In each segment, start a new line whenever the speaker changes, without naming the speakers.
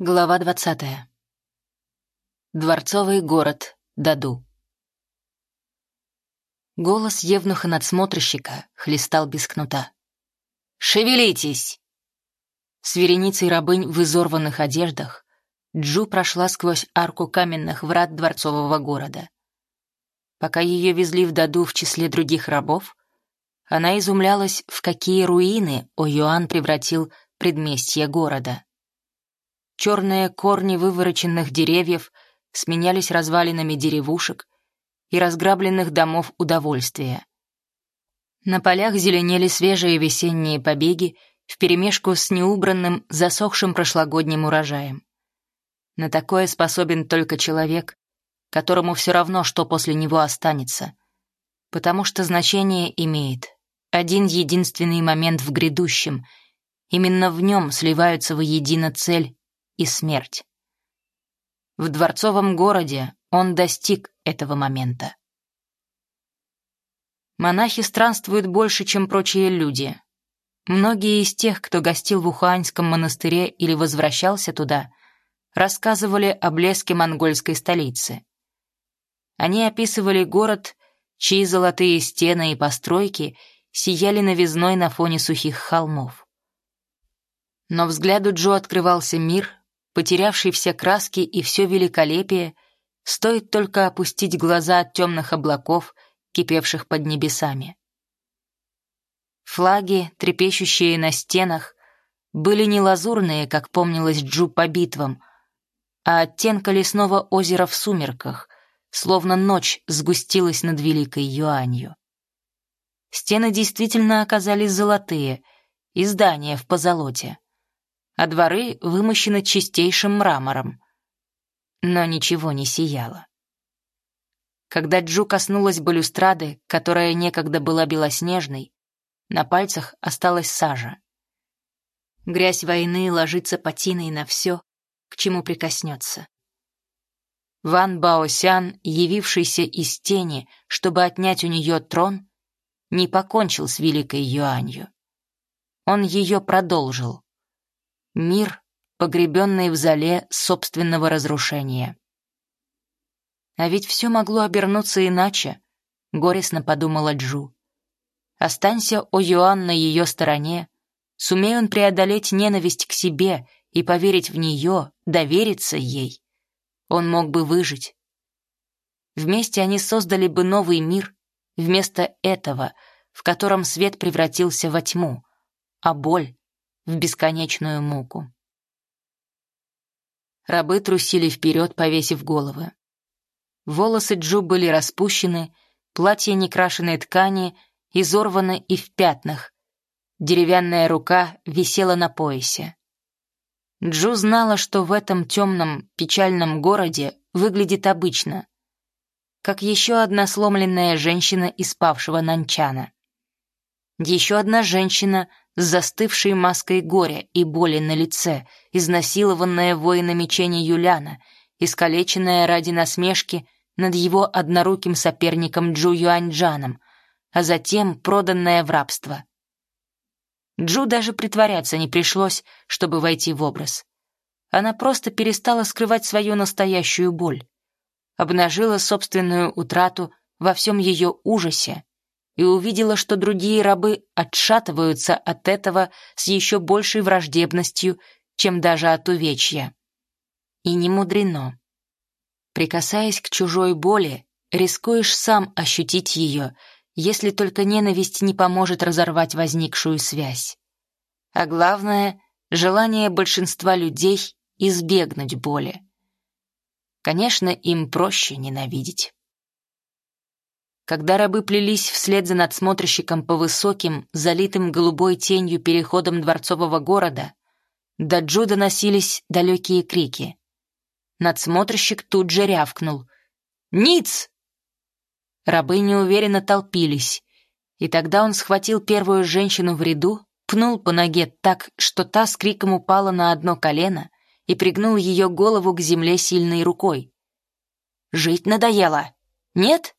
Глава двадцатая. Дворцовый город Даду. Голос евнуха-надсмотрщика хлестал без кнута. «Шевелитесь!» С вереницей рабынь в изорванных одеждах Джу прошла сквозь арку каменных врат дворцового города. Пока ее везли в Даду в числе других рабов, она изумлялась, в какие руины О-Юан превратил предместье города. Черные корни вывороченных деревьев сменялись развалинами деревушек и разграбленных домов удовольствия. На полях зеленели свежие весенние побеги вперемешку с неубранным, засохшим прошлогодним урожаем. На такое способен только человек, которому все равно, что после него останется, потому что значение имеет один единственный момент в грядущем, именно в нем сливаются воедино цель и смерть. В дворцовом городе он достиг этого момента. Монахи странствуют больше, чем прочие люди. Многие из тех, кто гостил в Уханьском монастыре или возвращался туда, рассказывали о блеске монгольской столицы. Они описывали город, чьи золотые стены и постройки сияли новизной на фоне сухих холмов. Но взгляду Джо открывался мир, потерявший все краски и все великолепие, стоит только опустить глаза от темных облаков, кипевших под небесами. Флаги, трепещущие на стенах, были не лазурные, как помнилось Джу по битвам, а оттенка лесного озера в сумерках, словно ночь сгустилась над Великой Юанью. Стены действительно оказались золотые, и здания в позолоте а дворы вымощены чистейшим мрамором. Но ничего не сияло. Когда Джу коснулась балюстрады, которая некогда была белоснежной, на пальцах осталась сажа. Грязь войны ложится патиной на все, к чему прикоснется. Ван Баосян, явившийся из тени, чтобы отнять у нее трон, не покончил с Великой Юанью. Он ее продолжил. Мир, погребенный в зале собственного разрушения. А ведь все могло обернуться иначе, горестно подумала Джу. Останься О Юан на ее стороне, сумей он преодолеть ненависть к себе и поверить в нее, довериться ей. Он мог бы выжить. Вместе они создали бы новый мир, вместо этого, в котором свет превратился во тьму, а боль в бесконечную муку. Рабы трусили вперед, повесив головы. Волосы Джу были распущены, платье некрашенной ткани изорвано и в пятнах. Деревянная рука висела на поясе. Джу знала, что в этом темном, печальном городе выглядит обычно, как еще одна сломленная женщина из павшего Нанчана. Еще одна женщина с застывшей маской горя и боли на лице, изнасилованная воинами Чени Юляна, искалеченная ради насмешки над его одноруким соперником Джу Юаньджаном, а затем проданная в рабство. Джу даже притворяться не пришлось, чтобы войти в образ. Она просто перестала скрывать свою настоящую боль, обнажила собственную утрату во всем ее ужасе и увидела, что другие рабы отшатываются от этого с еще большей враждебностью, чем даже от увечья. И не мудрено. Прикасаясь к чужой боли, рискуешь сам ощутить ее, если только ненависть не поможет разорвать возникшую связь. А главное — желание большинства людей избегнуть боли. Конечно, им проще ненавидеть. Когда рабы плелись вслед за надсмотрщиком по высоким, залитым голубой тенью переходам дворцового города, до Джо доносились далекие крики. Надсмотрщик тут же рявкнул. «Ниц!» Рабы неуверенно толпились, и тогда он схватил первую женщину в ряду, пнул по ноге так, что та с криком упала на одно колено и пригнул ее голову к земле сильной рукой. «Жить надоело? Нет?»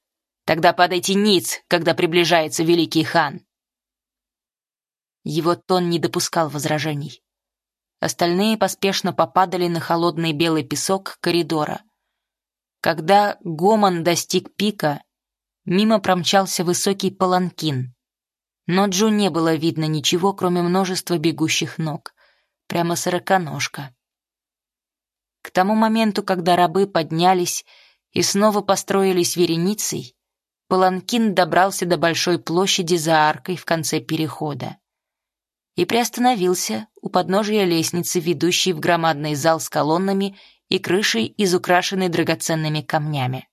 Тогда падайте ниц, когда приближается великий хан». Его тон не допускал возражений. Остальные поспешно попадали на холодный белый песок коридора. Когда гомон достиг пика, мимо промчался высокий паланкин. Но Джу не было видно ничего, кроме множества бегущих ног. Прямо сороконожка. К тому моменту, когда рабы поднялись и снова построились вереницей, Паланкин добрался до большой площади за аркой в конце перехода и приостановился у подножия лестницы, ведущей в громадный зал с колоннами и крышей, изукрашенной драгоценными камнями.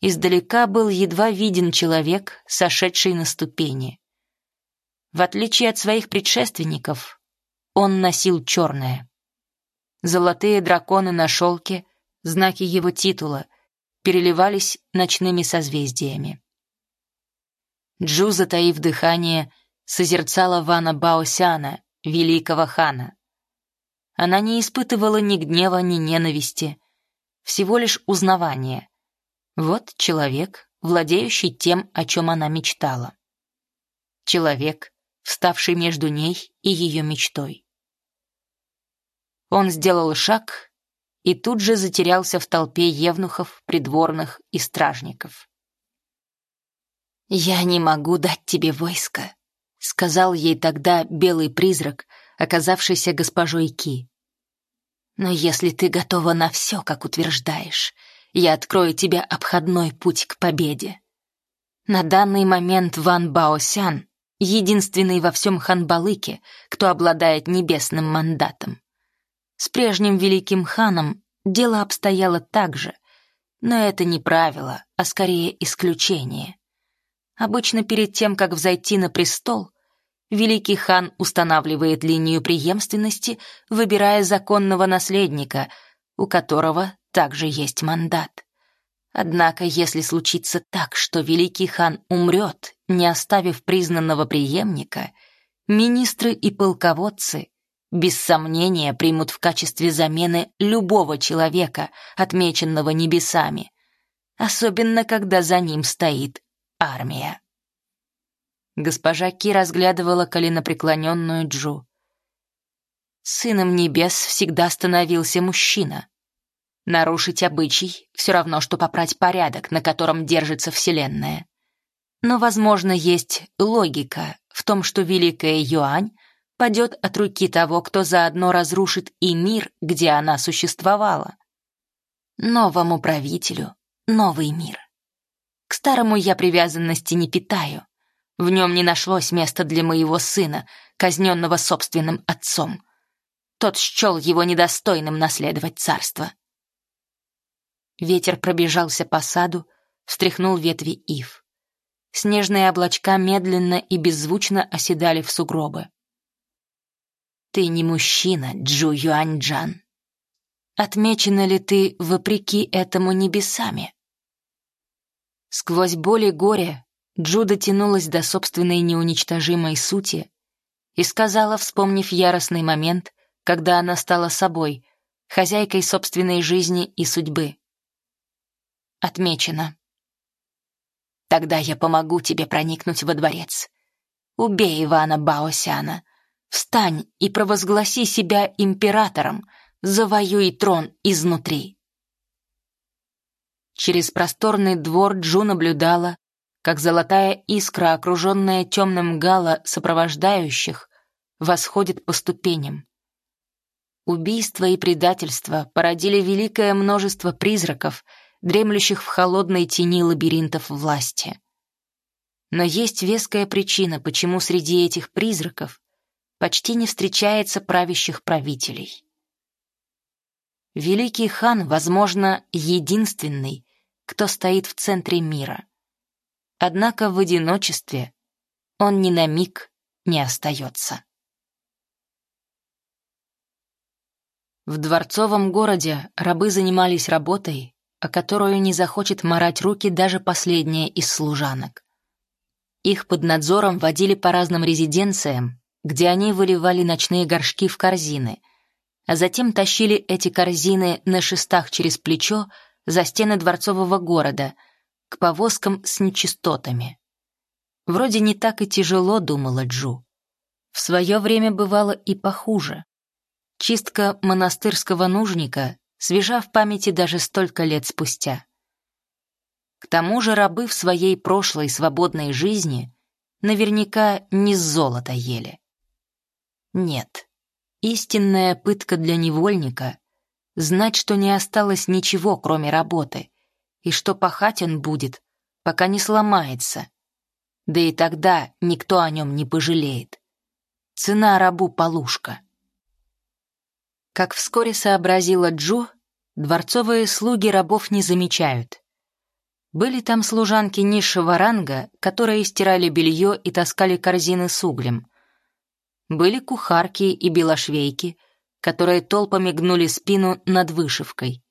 Издалека был едва виден человек, сошедший на ступени. В отличие от своих предшественников, он носил черное. Золотые драконы на шелке, знаки его титула, переливались ночными созвездиями. Джу, затаив дыхание, созерцала Вана Баосяна, великого хана. Она не испытывала ни гнева, ни ненависти, всего лишь узнавание. Вот человек, владеющий тем, о чем она мечтала. Человек, вставший между ней и ее мечтой. Он сделал шаг и тут же затерялся в толпе евнухов, придворных и стражников. «Я не могу дать тебе войско», сказал ей тогда белый призрак, оказавшийся госпожой Ки. «Но если ты готова на все, как утверждаешь, я открою тебе обходной путь к победе». На данный момент Ван Баосян — единственный во всем Ханбалыке, кто обладает небесным мандатом. С прежним великим ханом дело обстояло так же, но это не правило, а скорее исключение. Обычно перед тем, как взойти на престол, великий хан устанавливает линию преемственности, выбирая законного наследника, у которого также есть мандат. Однако, если случится так, что великий хан умрет, не оставив признанного преемника, министры и полководцы без сомнения примут в качестве замены любого человека, отмеченного небесами, особенно когда за ним стоит армия. Госпожа Ки разглядывала коленопреклоненную Джу. Сыном небес всегда становился мужчина. Нарушить обычай — все равно, что попрать порядок, на котором держится Вселенная. Но, возможно, есть логика в том, что Великая Юань падет от руки того, кто заодно разрушит и мир, где она существовала. Новому правителю — новый мир. К старому я привязанности не питаю. В нем не нашлось места для моего сына, казненного собственным отцом. Тот счел его недостойным наследовать царство. Ветер пробежался по саду, встряхнул ветви ив. Снежные облачка медленно и беззвучно оседали в сугробы. «Ты не мужчина, Джу Юаньджан. Отмечена ли ты, вопреки этому, небесами?» Сквозь боль и горе Джуда тянулась до собственной неуничтожимой сути и сказала, вспомнив яростный момент, когда она стала собой, хозяйкой собственной жизни и судьбы. Отмечено. Тогда я помогу тебе проникнуть во дворец. Убей Ивана Баосяна. Встань и провозгласи себя императором, завоюй трон изнутри. Через просторный двор Джу наблюдала, как золотая искра, окруженная темным гала сопровождающих, восходит по ступеням. Убийство и предательство породили великое множество призраков, дремлющих в холодной тени лабиринтов власти. Но есть веская причина, почему среди этих призраков почти не встречается правящих правителей. Великий хан, возможно, единственный, кто стоит в центре мира — Однако в одиночестве он ни на миг не остается. В дворцовом городе рабы занимались работой, о которую не захочет марать руки даже последняя из служанок. Их под надзором водили по разным резиденциям, где они выливали ночные горшки в корзины, а затем тащили эти корзины на шестах через плечо за стены дворцового города — к повозкам с нечистотами. Вроде не так и тяжело, думала Джу. В свое время бывало и похуже. чистка монастырского нужника свежа в памяти даже столько лет спустя. К тому же рабы в своей прошлой свободной жизни наверняка не золото ели. Нет, истинная пытка для невольника — знать, что не осталось ничего, кроме работы, и что пахать он будет, пока не сломается. Да и тогда никто о нем не пожалеет. Цена рабу — полушка. Как вскоре сообразила Джу, дворцовые слуги рабов не замечают. Были там служанки низшего ранга, которые стирали белье и таскали корзины с углем. Были кухарки и белошвейки, которые толпами гнули спину над вышивкой.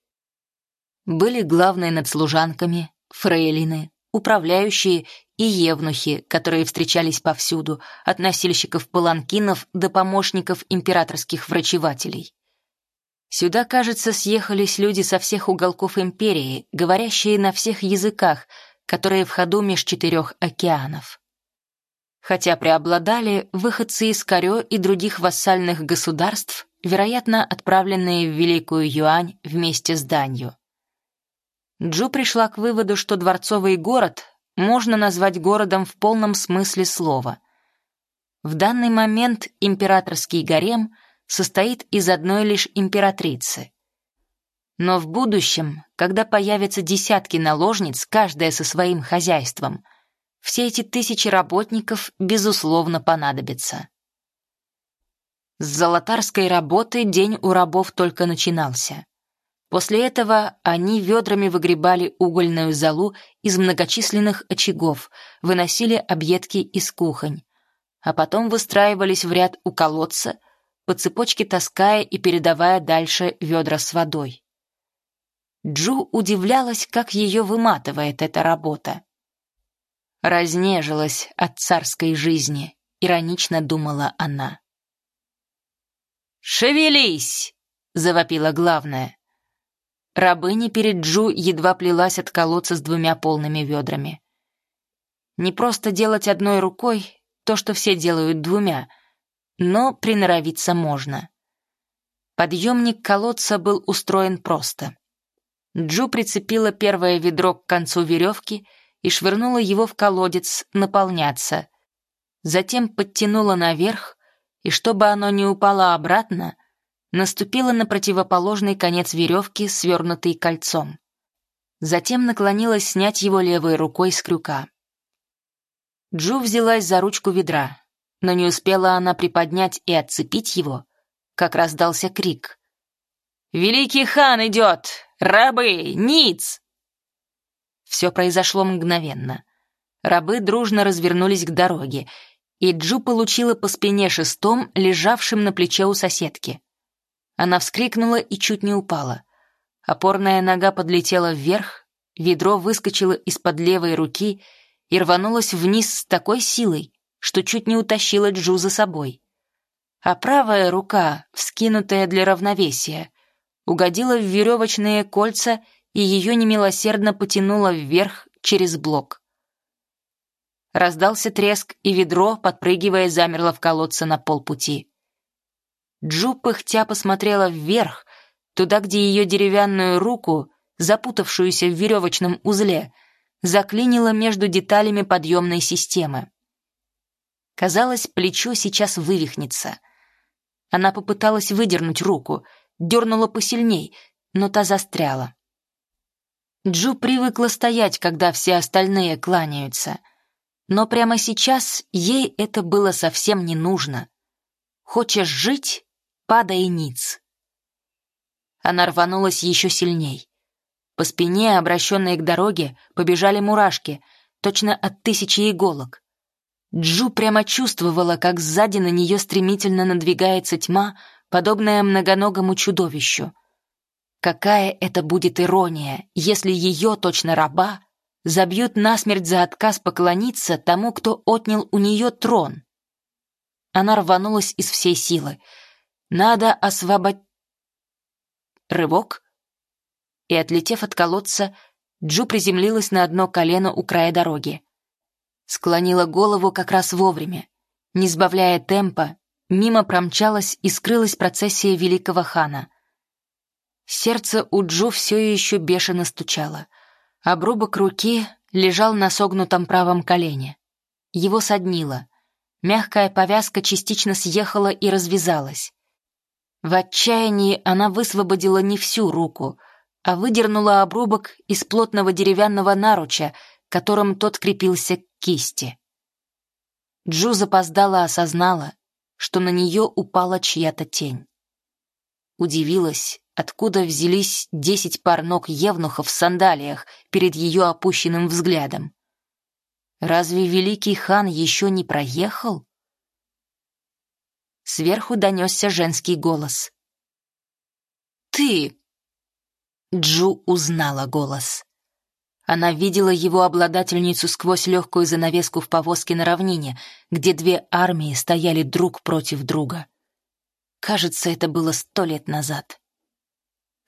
Были главные над служанками, фрейлины, управляющие и евнухи, которые встречались повсюду, от носильщиков паланкинов до помощников императорских врачевателей. Сюда, кажется, съехались люди со всех уголков империи, говорящие на всех языках, которые в ходу меж четырех океанов. Хотя преобладали выходцы из Корё и других вассальных государств, вероятно, отправленные в Великую Юань вместе с данью. Джу пришла к выводу, что дворцовый город можно назвать городом в полном смысле слова. В данный момент императорский гарем — состоит из одной лишь императрицы. Но в будущем, когда появятся десятки наложниц, каждая со своим хозяйством, все эти тысячи работников, безусловно, понадобятся. С золотарской работы день у рабов только начинался. После этого они ведрами выгребали угольную золу из многочисленных очагов, выносили объедки из кухонь, а потом выстраивались в ряд у колодца — по цепочке таская и передавая дальше ведра с водой. Джу удивлялась, как ее выматывает эта работа. Разнежилась от царской жизни, иронично думала она. «Шевелись!» — завопила главная. Рабыня перед Джу едва плелась от колодца с двумя полными ведрами. Не просто делать одной рукой то, что все делают двумя — но приноровиться можно. Подъемник колодца был устроен просто. Джу прицепила первое ведро к концу веревки и швырнула его в колодец наполняться. Затем подтянула наверх, и чтобы оно не упало обратно, наступила на противоположный конец веревки, свернутый кольцом. Затем наклонилась снять его левой рукой с крюка. Джу взялась за ручку ведра но не успела она приподнять и отцепить его, как раздался крик. «Великий хан идет! Рабы! Ниц!» Все произошло мгновенно. Рабы дружно развернулись к дороге, и Джу получила по спине шестом, лежавшим на плече у соседки. Она вскрикнула и чуть не упала. Опорная нога подлетела вверх, ведро выскочило из-под левой руки и рванулось вниз с такой силой, что чуть не утащила Джу за собой. А правая рука, вскинутая для равновесия, угодила в веревочные кольца и ее немилосердно потянуло вверх через блок. Раздался треск, и ведро, подпрыгивая, замерло в колодце на полпути. Джу пыхтя посмотрела вверх, туда, где ее деревянную руку, запутавшуюся в веревочном узле, заклинило между деталями подъемной системы. Казалось, плечо сейчас вывихнется. Она попыталась выдернуть руку, дернула посильней, но та застряла. Джу привыкла стоять, когда все остальные кланяются. Но прямо сейчас ей это было совсем не нужно. Хочешь жить — падай ниц. Она рванулась еще сильней. По спине, обращенной к дороге, побежали мурашки, точно от тысячи иголок. Джу прямо чувствовала, как сзади на нее стремительно надвигается тьма, подобная многоногому чудовищу. Какая это будет ирония, если ее, точно раба, забьют насмерть за отказ поклониться тому, кто отнял у нее трон. Она рванулась из всей силы. Надо освободить... Рывок. И, отлетев от колодца, Джу приземлилась на одно колено у края дороги. Склонила голову как раз вовремя, не сбавляя темпа, мимо промчалась и скрылась процессия великого хана. Сердце у Джо все еще бешено стучало. Обрубок руки лежал на согнутом правом колене. Его соднило. Мягкая повязка частично съехала и развязалась. В отчаянии она высвободила не всю руку, а выдернула обрубок из плотного деревянного наруча, которым тот крепился к кисти. Джу запоздала осознала, что на нее упала чья-то тень. Удивилась, откуда взялись десять пар ног евнухов в сандалиях перед ее опущенным взглядом. Разве великий хан еще не проехал? Сверху донесся женский голос. «Ты!» Джу узнала голос. Она видела его обладательницу сквозь легкую занавеску в повозке на равнине, где две армии стояли друг против друга. Кажется, это было сто лет назад.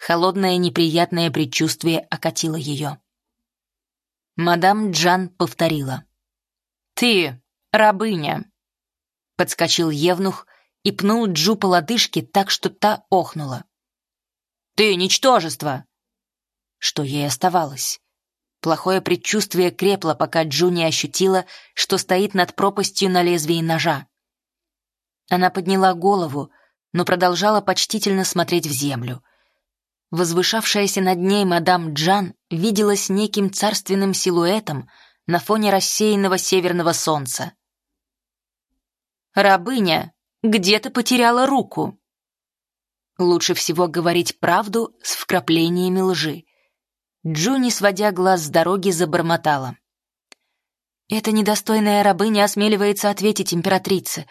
Холодное неприятное предчувствие окатило ее. Мадам Джан повторила. «Ты, рабыня!» Подскочил Евнух и пнул Джу по лодыжке так, что та охнула. «Ты ничтожество!» Что ей оставалось? Плохое предчувствие крепло, пока Джу не ощутила, что стоит над пропастью на лезвии ножа. Она подняла голову, но продолжала почтительно смотреть в землю. Возвышавшаяся над ней мадам Джан виделась неким царственным силуэтом на фоне рассеянного северного солнца. «Рабыня, где ты потеряла руку?» Лучше всего говорить правду с вкраплениями лжи. Джуни, сводя глаз с дороги, забормотала. «Эта недостойная рабыня осмеливается ответить императрице.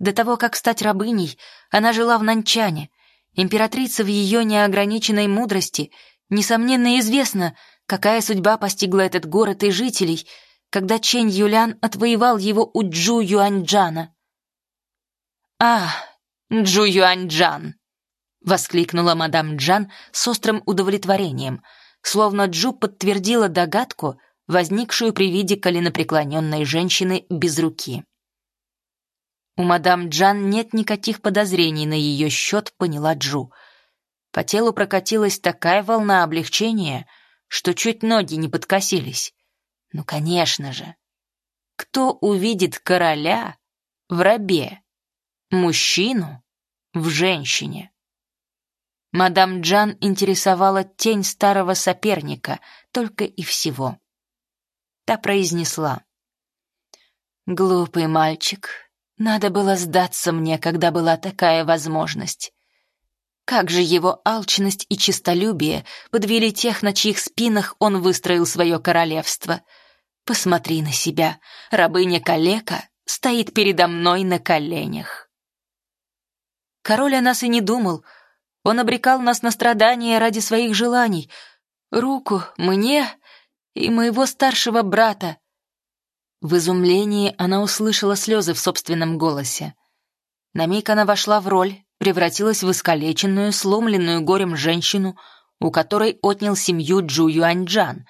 До того, как стать рабыней, она жила в Нанчане. Императрица в ее неограниченной мудрости, несомненно, известна, какая судьба постигла этот город и жителей, когда Чэнь Юлян отвоевал его у Джу Юаньджана». «А, Джу Юаньджан!» — воскликнула мадам Джан с острым удовлетворением — словно Джу подтвердила догадку, возникшую при виде коленопреклоненной женщины без руки. У мадам Джан нет никаких подозрений на ее счет, поняла Джу. По телу прокатилась такая волна облегчения, что чуть ноги не подкосились. Ну, конечно же. Кто увидит короля в рабе? Мужчину в женщине? Мадам Джан интересовала тень старого соперника, только и всего. Та произнесла. «Глупый мальчик, надо было сдаться мне, когда была такая возможность. Как же его алчность и честолюбие подвели тех, на чьих спинах он выстроил свое королевство. Посмотри на себя, рабыня-калека стоит передо мной на коленях». Король о нас и не думал — он обрекал нас на страдания ради своих желаний. Руку мне и моего старшего брата. В изумлении она услышала слезы в собственном голосе. На миг она вошла в роль, превратилась в искалеченную, сломленную горем женщину, у которой отнял семью Джу Юаньджан,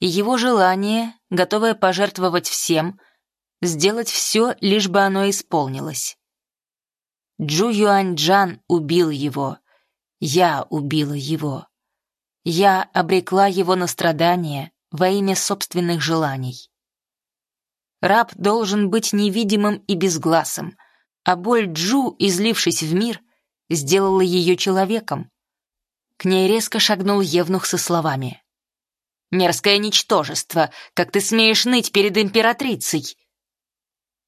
и его желание, готовое пожертвовать всем, сделать все, лишь бы оно исполнилось. Джу Юаньджан убил его, я убила его. Я обрекла его на страдания во имя собственных желаний. Раб должен быть невидимым и безгласым, а боль Джу, излившись в мир, сделала ее человеком. К ней резко шагнул Евнух со словами. «Мерзкое ничтожество! Как ты смеешь ныть перед императрицей!»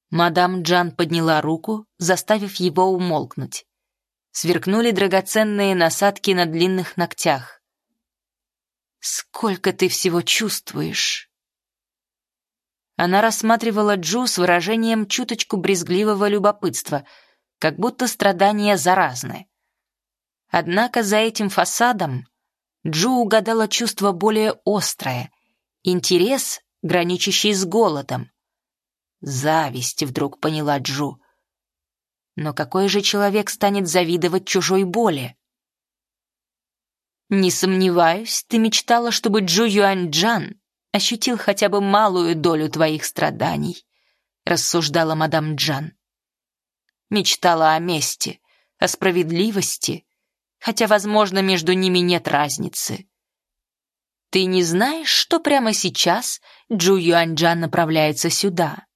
Мадам Джан подняла руку, заставив его умолкнуть сверкнули драгоценные насадки на длинных ногтях. «Сколько ты всего чувствуешь!» Она рассматривала Джу с выражением чуточку брезгливого любопытства, как будто страдания заразны. Однако за этим фасадом Джу угадала чувство более острое, интерес, граничащий с голодом. Зависть, вдруг поняла Джу. Но какой же человек станет завидовать чужой боли? «Не сомневаюсь, ты мечтала, чтобы Джу Юаньджан ощутил хотя бы малую долю твоих страданий», рассуждала мадам Джан. мечтала о мести, о справедливости, хотя, возможно, между ними нет разницы. Ты не знаешь, что прямо сейчас Джу Юаньджан направляется сюда?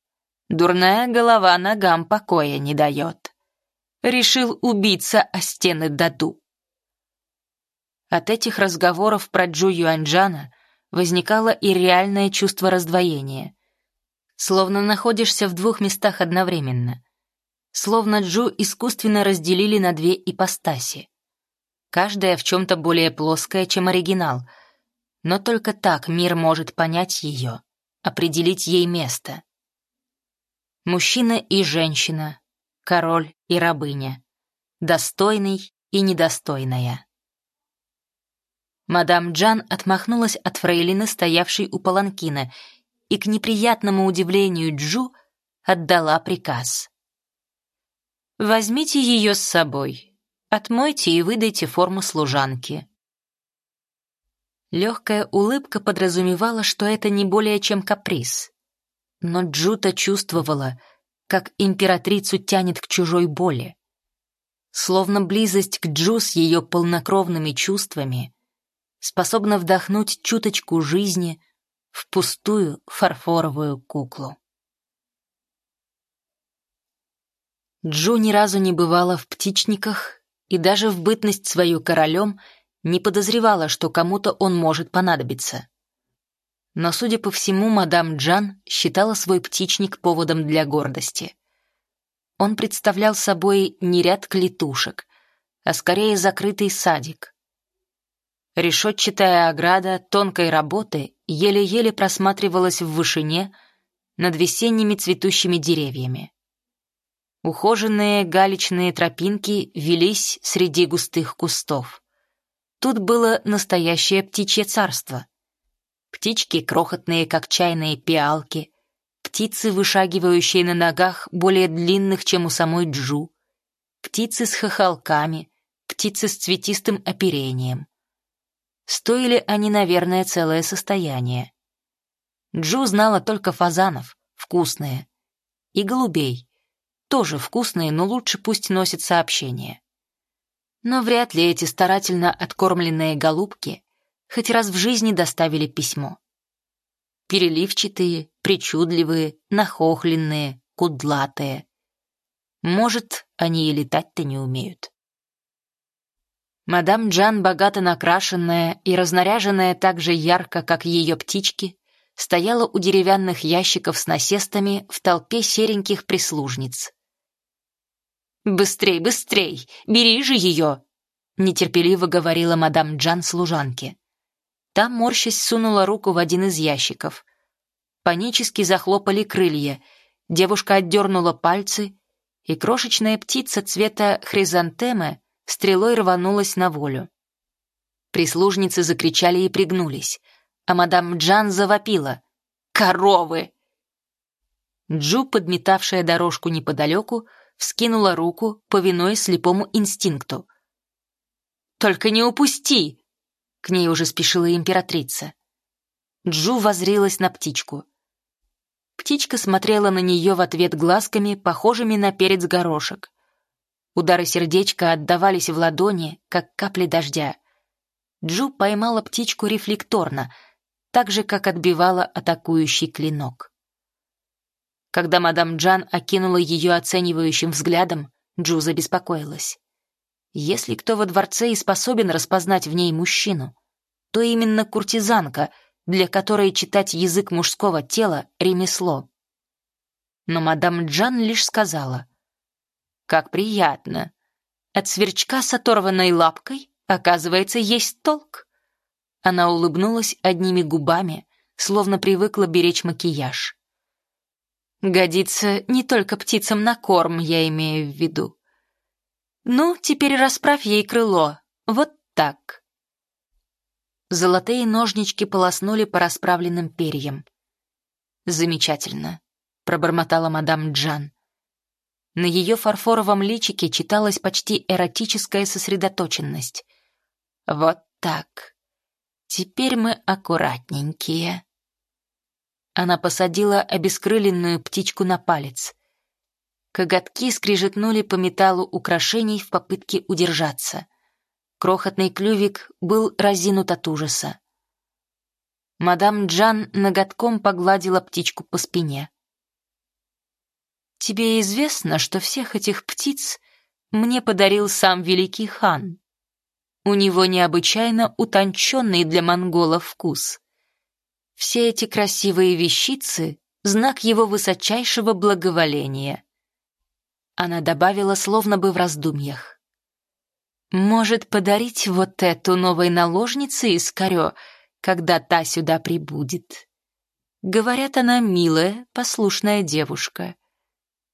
Дурная голова ногам покоя не дает. Решил убиться о стены Даду. От этих разговоров про Джу Юаньджана возникало и реальное чувство раздвоения. Словно находишься в двух местах одновременно. Словно Джу искусственно разделили на две ипостаси. Каждая в чем-то более плоская, чем оригинал, но только так мир может понять ее, определить ей место. Мужчина и женщина, король и рабыня, достойный и недостойная. Мадам Джан отмахнулась от фрейлины, стоявшей у паланкина, и, к неприятному удивлению Джу, отдала приказ. «Возьмите ее с собой, отмойте и выдайте форму служанки». Легкая улыбка подразумевала, что это не более чем каприз. Но Джута чувствовала, как императрицу тянет к чужой боли. Словно близость к Джу с ее полнокровными чувствами способна вдохнуть чуточку жизни в пустую фарфоровую куклу. Джу ни разу не бывала в птичниках и даже в бытность свою королем не подозревала, что кому-то он может понадобиться. Но, судя по всему, мадам Джан считала свой птичник поводом для гордости. Он представлял собой не ряд клетушек, а скорее закрытый садик. Решетчатая ограда тонкой работы еле-еле просматривалась в вышине над весенними цветущими деревьями. Ухоженные галечные тропинки велись среди густых кустов. Тут было настоящее птичье царство. Птички, крохотные, как чайные пиалки, птицы, вышагивающие на ногах более длинных, чем у самой Джу, птицы с хохолками, птицы с цветистым оперением. Стоили они, наверное, целое состояние. Джу знала только фазанов, вкусные, и голубей, тоже вкусные, но лучше пусть носят сообщения. Но вряд ли эти старательно откормленные голубки хоть раз в жизни доставили письмо. Переливчатые, причудливые, нахохленные, кудлатые. Может, они и летать-то не умеют. Мадам Джан, богато накрашенная и разнаряженная так же ярко, как ее птички, стояла у деревянных ящиков с насестами в толпе сереньких прислужниц. «Быстрей, быстрей! Бери же ее!» — нетерпеливо говорила мадам Джан служанке. Та, морщась, сунула руку в один из ящиков. Панически захлопали крылья, девушка отдернула пальцы, и крошечная птица цвета хризантемы стрелой рванулась на волю. Прислужницы закричали и пригнулись, а мадам Джан завопила. «Коровы!» Джу, подметавшая дорожку неподалеку, вскинула руку, повинуясь слепому инстинкту. «Только не упусти!» К ней уже спешила императрица. Джу возрилась на птичку. Птичка смотрела на нее в ответ глазками, похожими на перец горошек. Удары сердечка отдавались в ладони, как капли дождя. Джу поймала птичку рефлекторно, так же, как отбивала атакующий клинок. Когда мадам Джан окинула ее оценивающим взглядом, Джу забеспокоилась. Если кто во дворце и способен распознать в ней мужчину, то именно куртизанка, для которой читать язык мужского тела — ремесло. Но мадам Джан лишь сказала, «Как приятно! От сверчка с оторванной лапкой, оказывается, есть толк». Она улыбнулась одними губами, словно привыкла беречь макияж. «Годится не только птицам на корм, я имею в виду. Ну, теперь расправь ей крыло. Вот так. Золотые ножнички полоснули по расправленным перьям. «Замечательно», — пробормотала мадам Джан. На ее фарфоровом личике читалась почти эротическая сосредоточенность. «Вот так. Теперь мы аккуратненькие». Она посадила обескрыленную птичку на палец. Коготки скрижетнули по металлу украшений в попытке удержаться. Крохотный клювик был разинут от ужаса. Мадам Джан ноготком погладила птичку по спине. «Тебе известно, что всех этих птиц мне подарил сам великий хан. У него необычайно утонченный для монголов вкус. Все эти красивые вещицы — знак его высочайшего благоволения». Она добавила, словно бы в раздумьях. «Может, подарить вот эту новой наложнице из Карё, когда та сюда прибудет?» Говорят, она милая, послушная девушка.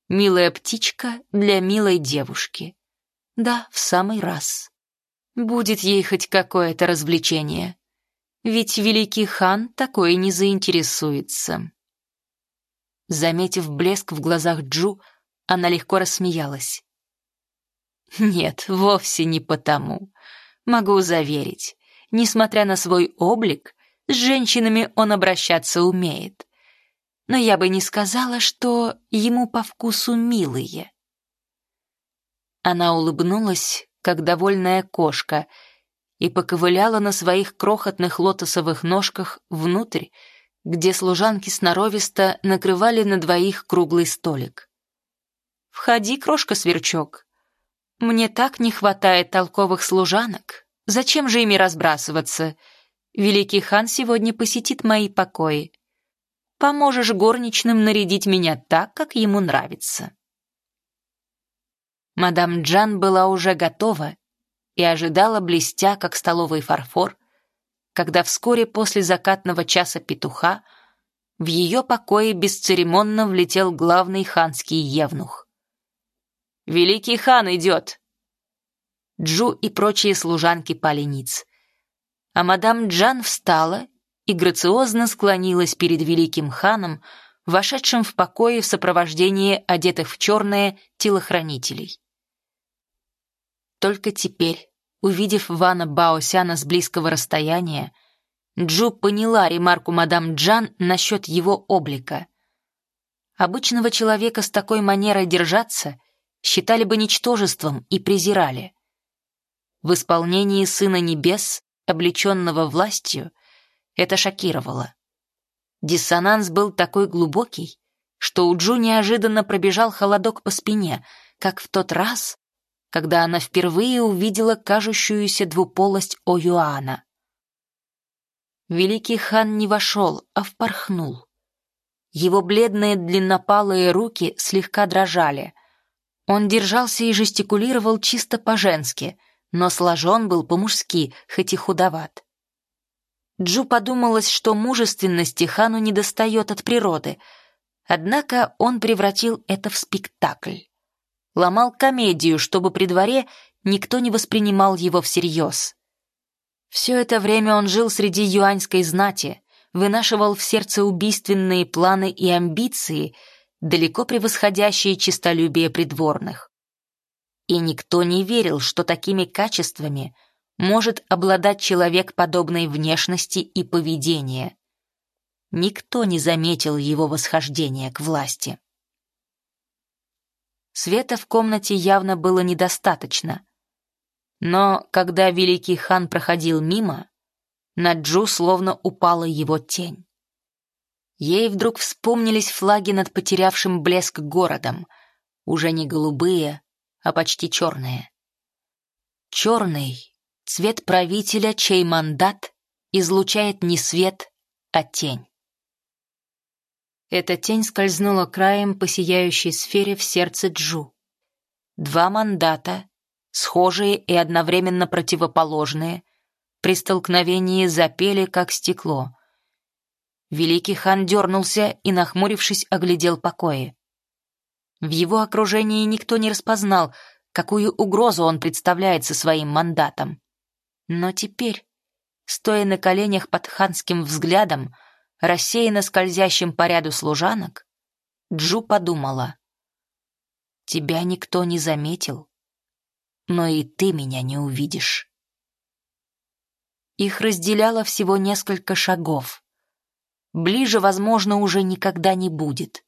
Милая птичка для милой девушки. Да, в самый раз. Будет ей хоть какое-то развлечение. Ведь великий хан такое не заинтересуется. Заметив блеск в глазах Джу, она легко рассмеялась. Нет, вовсе не потому. Могу заверить, несмотря на свой облик, с женщинами он обращаться умеет но я бы не сказала, что ему по вкусу милые. Она улыбнулась, как довольная кошка, и поковыляла на своих крохотных лотосовых ножках внутрь, где служанки сноровисто накрывали на двоих круглый столик. «Входи, крошка-сверчок. Мне так не хватает толковых служанок. Зачем же ими разбрасываться? Великий хан сегодня посетит мои покои поможешь горничным нарядить меня так, как ему нравится». Мадам Джан была уже готова и ожидала, блестя, как столовый фарфор, когда вскоре после закатного часа петуха в ее покое бесцеремонно влетел главный ханский евнух. «Великий хан идет!» Джу и прочие служанки пали. А мадам Джан встала и грациозно склонилась перед великим ханом, вошедшим в покое в сопровождении одетых в черное телохранителей. Только теперь, увидев Вана Баосяна с близкого расстояния, Джу поняла ремарку мадам Джан насчет его облика. Обычного человека с такой манерой держаться считали бы ничтожеством и презирали. В исполнении Сына Небес, облеченного властью, это шокировало. Диссонанс был такой глубокий, что у Джу неожиданно пробежал холодок по спине, как в тот раз, когда она впервые увидела кажущуюся двуполость О'Юана. Великий хан не вошел, а впорхнул. Его бледные длиннопалые руки слегка дрожали. Он держался и жестикулировал чисто по-женски, но сложен был по-мужски, хоть и худоват. Джу подумалось, что мужественности Хану недостает от природы, однако он превратил это в спектакль. Ломал комедию, чтобы при дворе никто не воспринимал его всерьез. Все это время он жил среди юаньской знати, вынашивал в сердце убийственные планы и амбиции, далеко превосходящие честолюбие придворных. И никто не верил, что такими качествами – может обладать человек подобной внешности и поведения. Никто не заметил его восхождения к власти. Света в комнате явно было недостаточно. Но когда великий хан проходил мимо, на Джу словно упала его тень. Ей вдруг вспомнились флаги над потерявшим блеск городом, уже не голубые, а почти черные. Черный Цвет правителя, чей мандат излучает не свет, а тень. Эта тень скользнула краем по сияющей сфере в сердце Джу. Два мандата, схожие и одновременно противоположные, при столкновении запели, как стекло. Великий хан дернулся и, нахмурившись, оглядел покои. В его окружении никто не распознал, какую угрозу он представляет со своим мандатом. Но теперь, стоя на коленях под ханским взглядом, рассеянно скользящим по ряду служанок, Джу подумала. «Тебя никто не заметил, но и ты меня не увидишь». Их разделяло всего несколько шагов. Ближе, возможно, уже никогда не будет.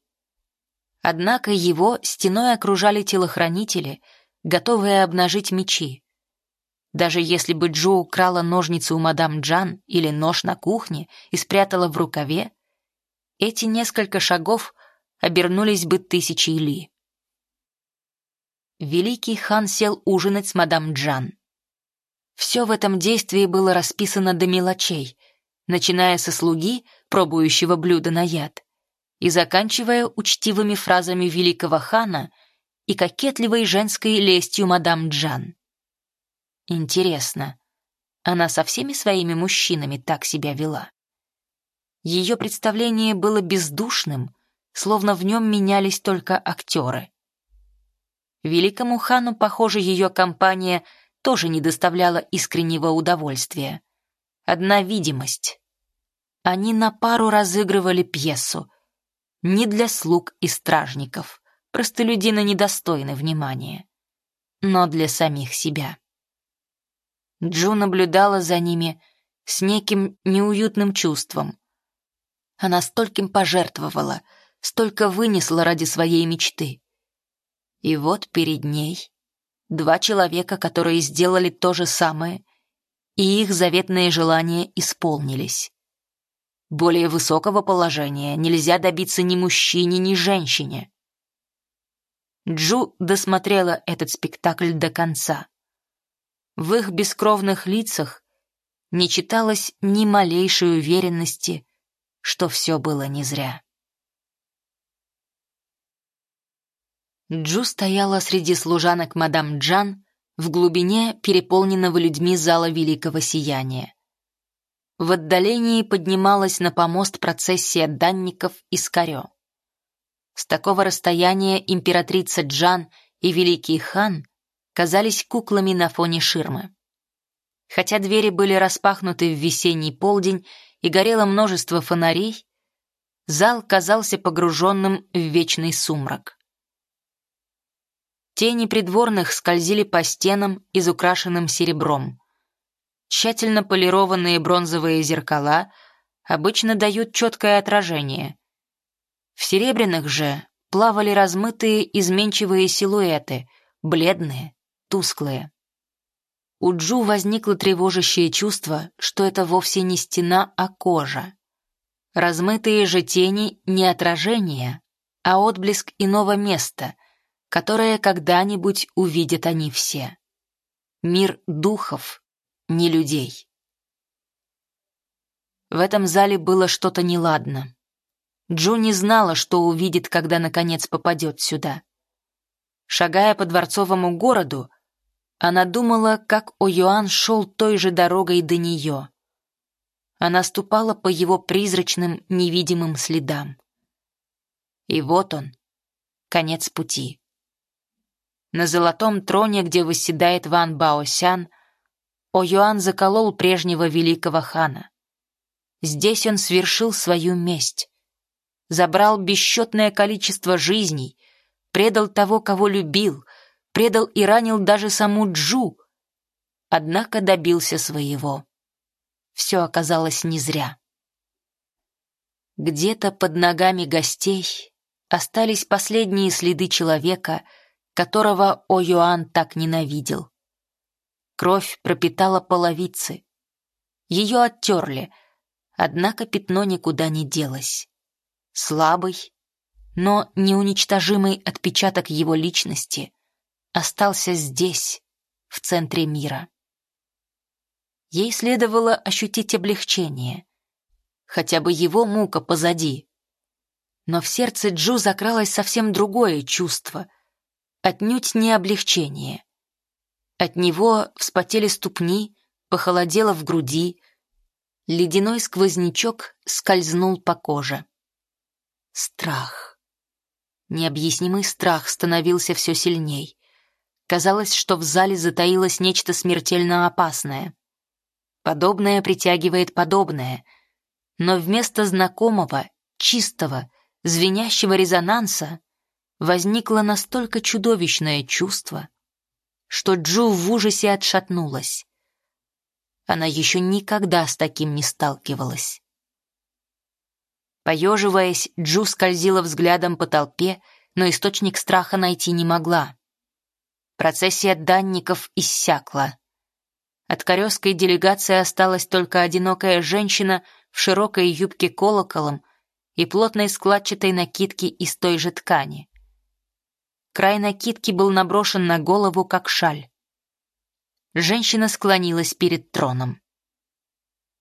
Однако его стеной окружали телохранители, готовые обнажить мечи. Даже если бы Джо украла ножницы у мадам Джан или нож на кухне и спрятала в рукаве, эти несколько шагов обернулись бы тысячей ли. Великий хан сел ужинать с мадам Джан. Все в этом действии было расписано до мелочей, начиная со слуги, пробующего блюдо на яд, и заканчивая учтивыми фразами великого хана и кокетливой женской лестью мадам Джан. Интересно, она со всеми своими мужчинами так себя вела? Ее представление было бездушным, словно в нем менялись только актеры. Великому хану, похоже, ее компания тоже не доставляла искреннего удовольствия. Одна видимость. Они на пару разыгрывали пьесу. Не для слуг и стражников. Простолюдины недостойны внимания. Но для самих себя. Джу наблюдала за ними с неким неуютным чувством. Она стольким пожертвовала, столько вынесла ради своей мечты. И вот перед ней два человека, которые сделали то же самое, и их заветные желания исполнились. Более высокого положения нельзя добиться ни мужчине, ни женщине. Джу досмотрела этот спектакль до конца. В их бескровных лицах не читалось ни малейшей уверенности, что все было не зря. Джу стояла среди служанок мадам Джан в глубине переполненного людьми зала Великого Сияния. В отдалении поднималась на помост процессия данников из Карё. С такого расстояния императрица Джан и Великий хан казались куклами на фоне ширмы. Хотя двери были распахнуты в весенний полдень и горело множество фонарей, зал казался погруженным в вечный сумрак. Тени придворных скользили по стенам, изукрашенным серебром. Тщательно полированные бронзовые зеркала обычно дают четкое отражение. В серебряных же плавали размытые изменчивые силуэты, бледные, тусклые. У Джу возникло тревожащее чувство, что это вовсе не стена, а кожа. Размытые же тени — не отражение, а отблеск иного места — которое когда-нибудь увидят они все. Мир духов, не людей. В этом зале было что-то неладно. Джу не знала, что увидит, когда наконец попадет сюда. Шагая по дворцовому городу, она думала, как О'Юан шел той же дорогой до нее. Она ступала по его призрачным, невидимым следам. И вот он, конец пути. На золотом троне, где восседает Ван Баосян, О-Юан заколол прежнего великого хана. Здесь он свершил свою месть. Забрал бесчетное количество жизней, предал того, кого любил, предал и ранил даже саму Джу, однако добился своего. Все оказалось не зря. Где-то под ногами гостей остались последние следы человека — которого О-Юан так ненавидел. Кровь пропитала половицы. Ее оттерли, однако пятно никуда не делось. Слабый, но неуничтожимый отпечаток его личности остался здесь, в центре мира. Ей следовало ощутить облегчение. Хотя бы его мука позади. Но в сердце Джу закралось совсем другое чувство — отнюдь не облегчение. От него вспотели ступни, похолодело в груди, ледяной сквознячок скользнул по коже. Страх. Необъяснимый страх становился все сильней. Казалось, что в зале затаилось нечто смертельно опасное. Подобное притягивает подобное, но вместо знакомого, чистого, звенящего резонанса возникло настолько чудовищное чувство, что Джу в ужасе отшатнулась. Она еще никогда с таким не сталкивалась. Поеживаясь, Джу скользила взглядом по толпе, но источник страха найти не могла. Процессия данников иссякла. От корёской делегации осталась только одинокая женщина в широкой юбке колоколом и плотной складчатой накидке из той же ткани. Край накидки был наброшен на голову, как шаль. Женщина склонилась перед троном.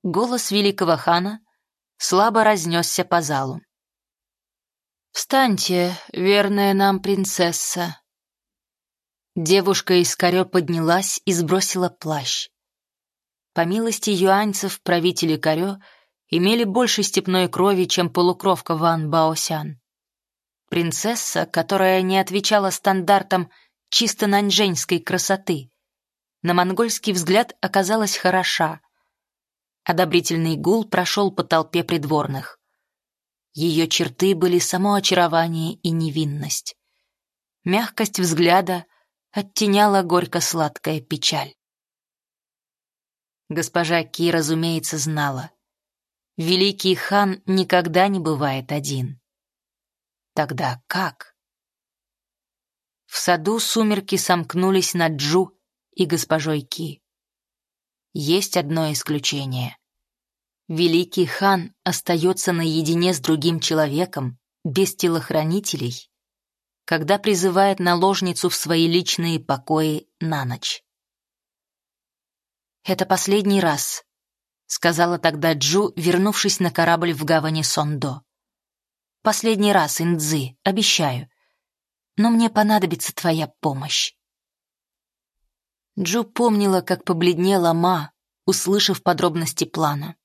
Голос великого хана слабо разнесся по залу. «Встаньте, верная нам принцесса!» Девушка из корё поднялась и сбросила плащ. По милости юаньцев правители Корё имели больше степной крови, чем полукровка Ван Баосян. Принцесса, которая не отвечала стандартам чисто наньжэньской красоты, на монгольский взгляд оказалась хороша. Одобрительный гул прошел по толпе придворных. Ее черты были само очарование и невинность. Мягкость взгляда оттеняла горько-сладкая печаль. Госпожа Ки, разумеется, знала. Великий хан никогда не бывает один. Тогда как? В саду сумерки сомкнулись над Джу и госпожой Ки. Есть одно исключение. Великий хан остается наедине с другим человеком, без телохранителей, когда призывает наложницу в свои личные покои на ночь. «Это последний раз», — сказала тогда Джу, вернувшись на корабль в гавани Сондо. «Последний раз, Индзы, обещаю. Но мне понадобится твоя помощь». Джу помнила, как побледнела Ма, услышав подробности плана.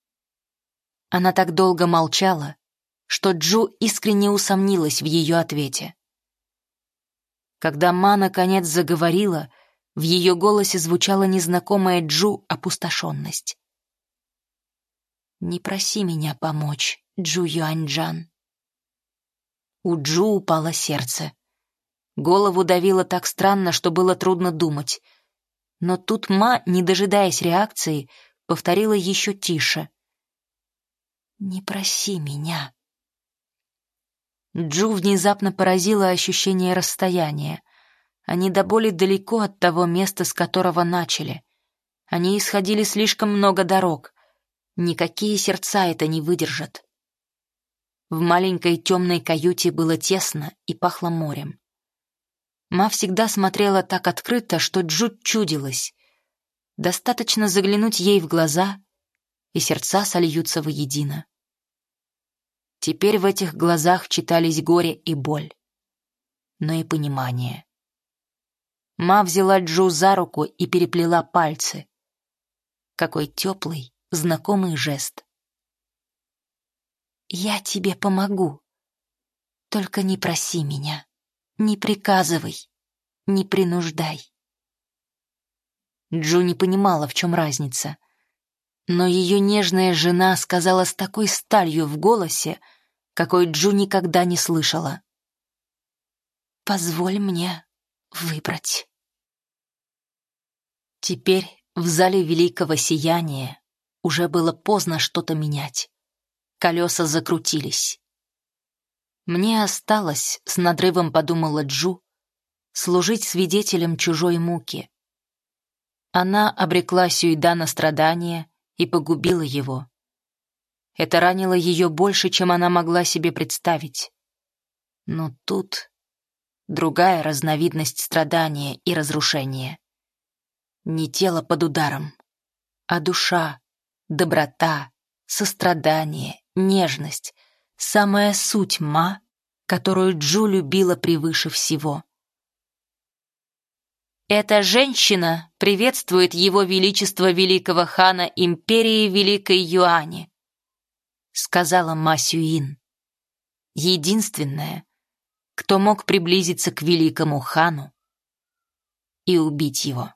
Она так долго молчала, что Джу искренне усомнилась в ее ответе. Когда Ма наконец заговорила, в ее голосе звучала незнакомая Джу опустошенность. «Не проси меня помочь, Джу Юаньджан». У Джу упало сердце. Голову давило так странно, что было трудно думать. Но тут Ма, не дожидаясь реакции, повторила еще тише. «Не проси меня». Джу внезапно поразило ощущение расстояния. Они до боли далеко от того места, с которого начали. Они исходили слишком много дорог. Никакие сердца это не выдержат. В маленькой темной каюте было тесно и пахло морем. Ма всегда смотрела так открыто, что Джуд чудилась. Достаточно заглянуть ей в глаза, и сердца сольются воедино. Теперь в этих глазах читались горе и боль, но и понимание. Ма взяла Джу за руку и переплела пальцы. Какой теплый, знакомый жест. «Я тебе помогу. Только не проси меня, не приказывай, не принуждай». Джу не понимала, в чем разница. Но ее нежная жена сказала с такой сталью в голосе, какой Джу никогда не слышала. «Позволь мне выбрать. Теперь в зале великого сияния уже было поздно что-то менять. Колеса закрутились. Мне осталось, с надрывом подумала Джу, служить свидетелем чужой муки. Она обрекла Сюйда на страдания и погубила его. Это ранило ее больше, чем она могла себе представить. Но тут другая разновидность страдания и разрушения. Не тело под ударом, а душа, доброта, сострадание, нежность, самая суть ма, которую Джу любила превыше всего. Эта женщина приветствует его величество великого хана империи Великой Юани, сказала Ма Сюин. Единственная, кто мог приблизиться к великому хану и убить его.